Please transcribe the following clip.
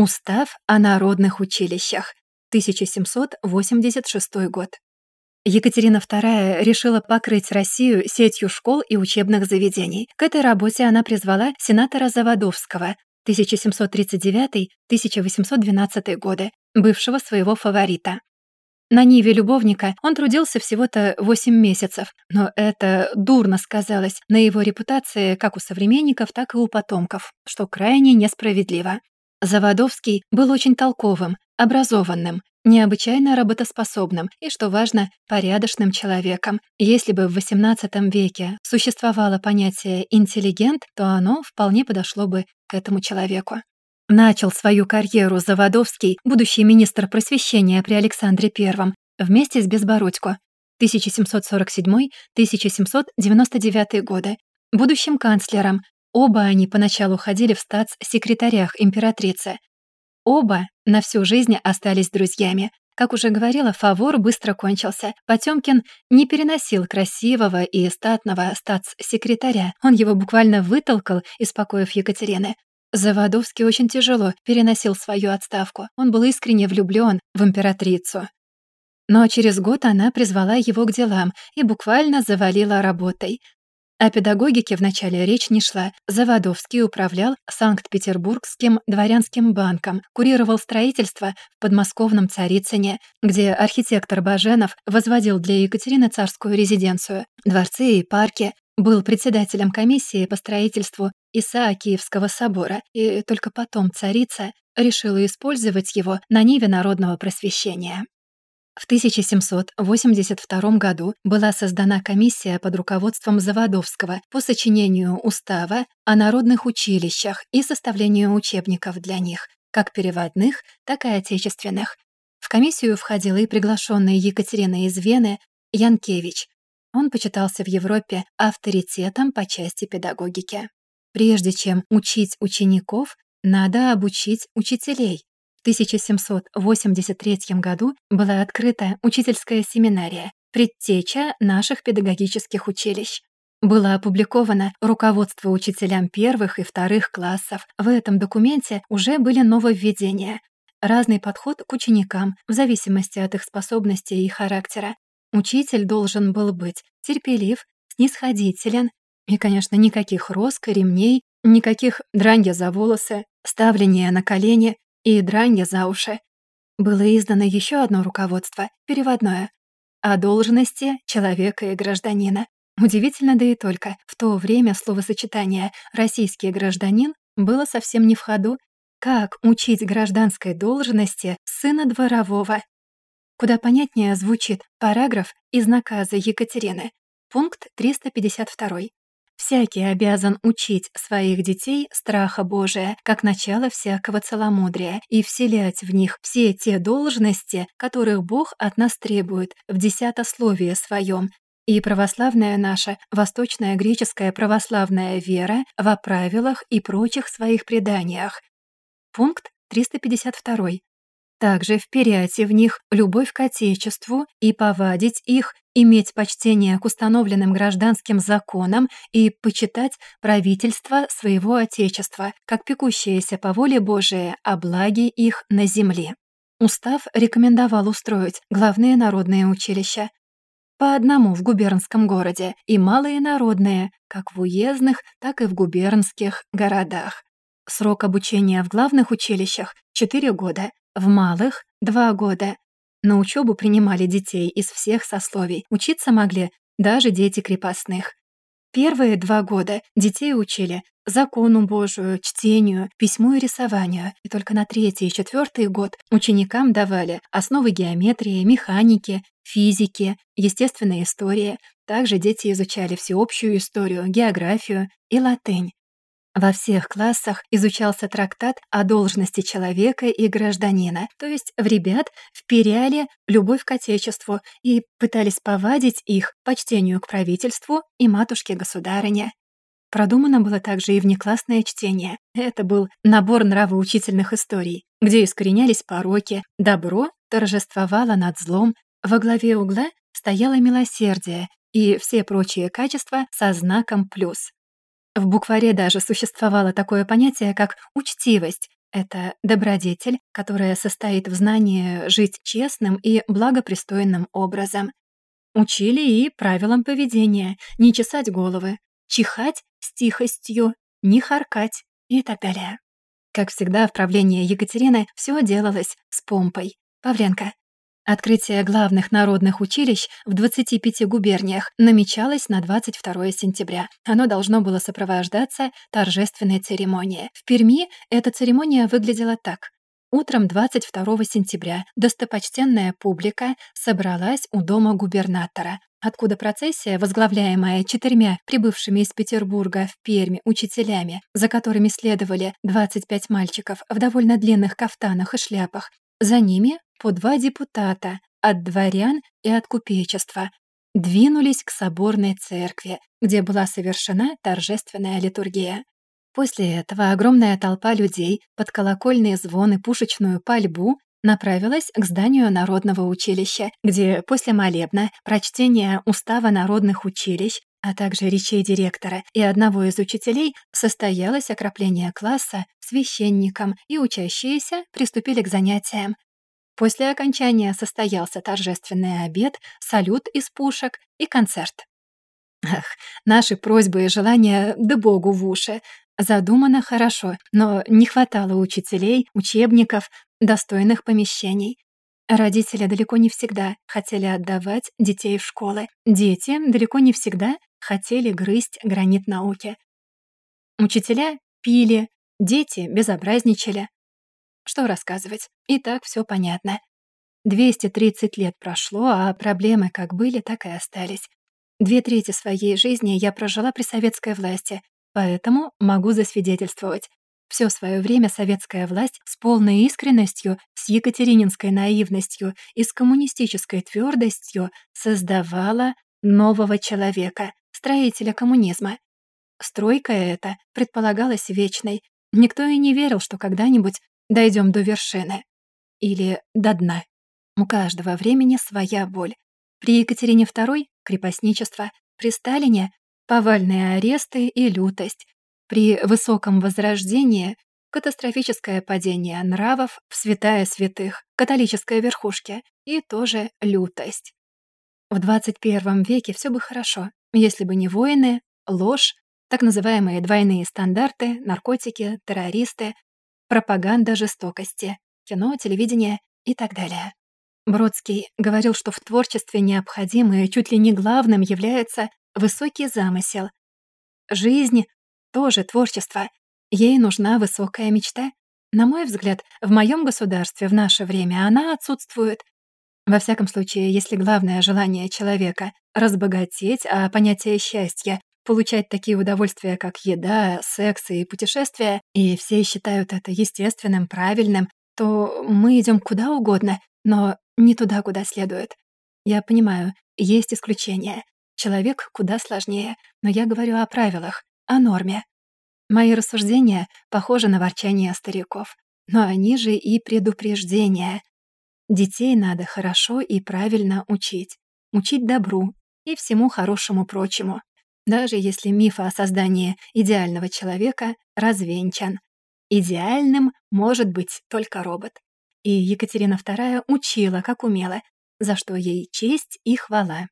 Устав о народных училищах. 1786 год. Екатерина II решила покрыть Россию сетью школ и учебных заведений. К этой работе она призвала сенатора Заводовского 1739-1812 годы, бывшего своего фаворита. На Ниве любовника он трудился всего-то 8 месяцев, но это дурно сказалось на его репутации как у современников, так и у потомков, что крайне несправедливо. Заводовский был очень толковым, образованным, необычайно работоспособным и, что важно, порядочным человеком. Если бы в XVIII веке существовало понятие «интеллигент», то оно вполне подошло бы к этому человеку. Начал свою карьеру Заводовский, будущий министр просвещения при Александре I, вместе с Безбородько, 1747-1799 годы, будущим канцлером. Оба они поначалу ходили в статс-секретарях императрицы. Оба на всю жизнь остались друзьями. Как уже говорила, фавор быстро кончился. Потёмкин не переносил красивого и статного статс-секретаря. Он его буквально вытолкал из покоев Екатерины. Заводовский очень тяжело переносил свою отставку. Он был искренне влюблён в императрицу. Но через год она призвала его к делам и буквально завалила работой. О педагогике вначале речь не шла. Заводовский управлял Санкт-Петербургским дворянским банком, курировал строительство в подмосковном Царицыне, где архитектор Баженов возводил для Екатерины царскую резиденцию, дворцы и парки, был председателем комиссии по строительству Исаакиевского собора, и только потом царица решила использовать его на ниве народного просвещения. В 1782 году была создана комиссия под руководством Заводовского по сочинению устава о народных училищах и составлению учебников для них, как переводных, так и отечественных. В комиссию входил и приглашенный Екатерина из Вены Янкевич. Он почитался в Европе авторитетом по части педагогики. Прежде чем учить учеников, надо обучить учителей. В 1783 году была открыта учительская семинария, предтеча наших педагогических училищ. Было опубликовано руководство учителям первых и вторых классов. В этом документе уже были нововведения. Разный подход к ученикам в зависимости от их способностей и характера. Учитель должен был быть терпелив, снисходителен и, конечно, никаких роск, ремней, никаких дранья за волосы, ставления на колени и дранья за уши. Было издано еще одно руководство, переводное, о должности человека и гражданина. Удивительно, да и только, в то время словосочетание «российский гражданин» было совсем не в ходу. Как учить гражданской должности сына дворового? Куда понятнее звучит параграф из наказа Екатерины, пункт 352. Всякий обязан учить своих детей страха Божия, как начало всякого целомудрия, и вселять в них все те должности, которых Бог от нас требует в десятословии своем, и православная наша, восточная греческая православная вера во правилах и прочих своих преданиях. Пункт 352. Также вперять в них любовь к Отечеству и повадить их иметь почтение к установленным гражданским законам и почитать правительство своего Отечества, как пекущееся по воле Божией о благе их на земле. Устав рекомендовал устроить главные народные училища по одному в губернском городе и малые народные, как в уездных, так и в губернских городах. Срок обучения в главных училищах — 4 года, в малых — два года. На учебу принимали детей из всех сословий. Учиться могли даже дети крепостных. Первые два года детей учили закону Божию, чтению, письму и рисованию, и только на третий и четвертый год ученикам давали основы геометрии, механики, физики, естественной истории. Также дети изучали всеобщую историю, географию и латынь. Во всех классах изучался трактат о должности человека и гражданина, то есть в ребят вперяли любовь к Отечеству и пытались повадить их почтению к правительству и матушке-государыне. Продумано было также и внеклассное чтение. Это был набор нравоучительных историй, где искоренялись пороки, добро торжествовало над злом, во главе угла стояло милосердие и все прочие качества со знаком «плюс». В букваре даже существовало такое понятие, как учтивость, Это добродетель, которая состоит в знании жить честным и благопристойным образом. Учили и правилам поведения, не чесать головы, чихать с тихостью, не харкать и так далее. Как всегда, в правлении Екатерины все делалось с помпой. Павленко. Открытие главных народных училищ в 25 губерниях намечалось на 22 сентября. Оно должно было сопровождаться торжественной церемонией. В Перми эта церемония выглядела так. Утром 22 сентября достопочтенная публика собралась у дома губернатора, откуда процессия, возглавляемая четырьмя прибывшими из Петербурга в Перми учителями, за которыми следовали 25 мальчиков в довольно длинных кафтанах и шляпах, за ними по два депутата от дворян и от купечества, двинулись к соборной церкви, где была совершена торжественная литургия. После этого огромная толпа людей под колокольные звоны пушечную пальбу направилась к зданию Народного училища, где после молебна, прочтения Устава народных училищ, а также речей директора и одного из учителей состоялось окропление класса священником, и учащиеся приступили к занятиям. После окончания состоялся торжественный обед, салют из пушек и концерт. Ах, наши просьбы и желания да богу в уши. Задумано хорошо, но не хватало учителей, учебников, достойных помещений. Родители далеко не всегда хотели отдавать детей в школы. Дети далеко не всегда хотели грызть гранит науки. Учителя пили, дети безобразничали. Что рассказывать? И так все понятно. 230 лет прошло, а проблемы как были, так и остались. Две трети своей жизни я прожила при советской власти, Поэтому могу засвидетельствовать. Все свое время советская власть с полной искренностью, с екатерининской наивностью и с коммунистической твердостью создавала нового человека, строителя коммунизма. Стройка эта предполагалась вечной. Никто и не верил, что когда-нибудь дойдем до вершины. Или до дна. У каждого времени своя боль. При Екатерине II — крепостничество, при Сталине повальные аресты и лютость. При высоком возрождении катастрофическое падение нравов в святая святых, католической верхушке и тоже лютость. В 21 веке все бы хорошо, если бы не войны, ложь, так называемые двойные стандарты, наркотики, террористы, пропаганда жестокости, кино, телевидение и так далее. Бродский говорил, что в творчестве необходимым и чуть ли не главным является высокий замысел. Жизнь — тоже творчество. Ей нужна высокая мечта. На мой взгляд, в моем государстве в наше время она отсутствует. Во всяком случае, если главное желание человека — разбогатеть, а понятие счастья — получать такие удовольствия, как еда, секс и путешествия, и все считают это естественным, правильным, то мы идем куда угодно, но не туда, куда следует. Я понимаю, есть исключения. Человек куда сложнее, но я говорю о правилах, о норме. Мои рассуждения похожи на ворчание стариков, но они же и предупреждения. Детей надо хорошо и правильно учить. Учить добру и всему хорошему прочему. Даже если миф о создании идеального человека развенчан. Идеальным может быть только робот. И Екатерина II учила, как умела, за что ей честь и хвала.